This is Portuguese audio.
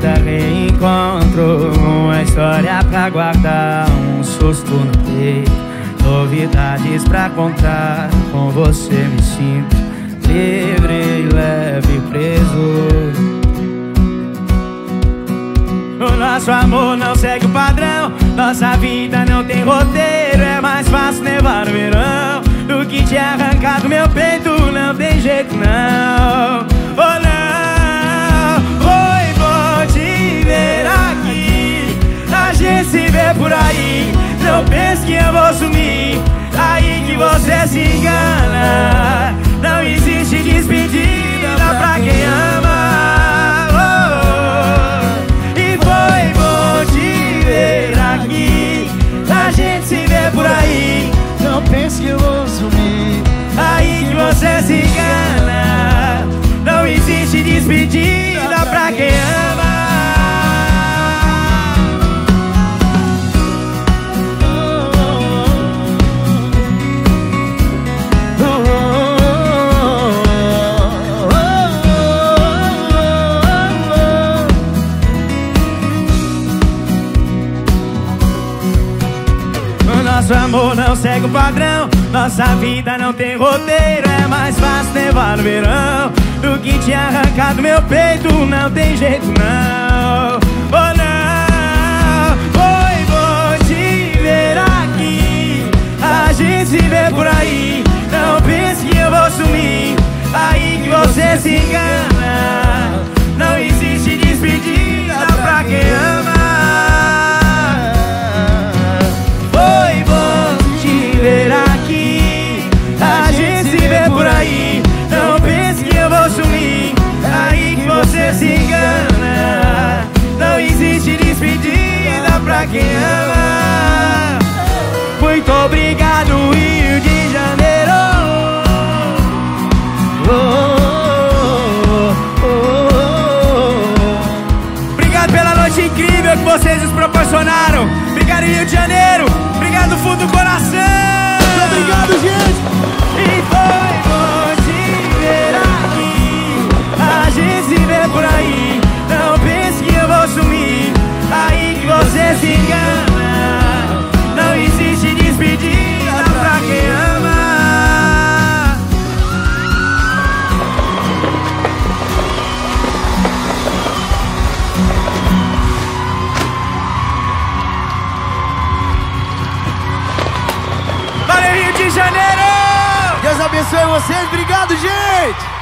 E cada reencontro, uma história pra guardar, um susto no peito, novidades pra contar. Com você me sinto livre, leve, preso. O nosso amor não segue o padrão, nossa vida não tem roteiro. É mais fácil levar por aí. Não pense que eu vou sumir. Aí que você se engana. Não existe despedida pra quem ama. Oh, E foi bom te ver aqui. A gente se vê por aí. Não pense que eu vou sumir. Aí que você se engana. Não existe despedida Nosso amor não segue o padrão. Nossa vida não tem roteiro. É mais fácil levar no verão Do que te arrancar do meu peito. Não tem jeito não. Oh não. Foi bom te ver aqui. A gente se vê por aí noite incrível que vocês nos proporcionaram. Obrigado Rio de Janeiro Obrigado do fundo do coração. Muito obrigado gente. E foi Janeiro! Deus abençoe vocês, obrigado, gente!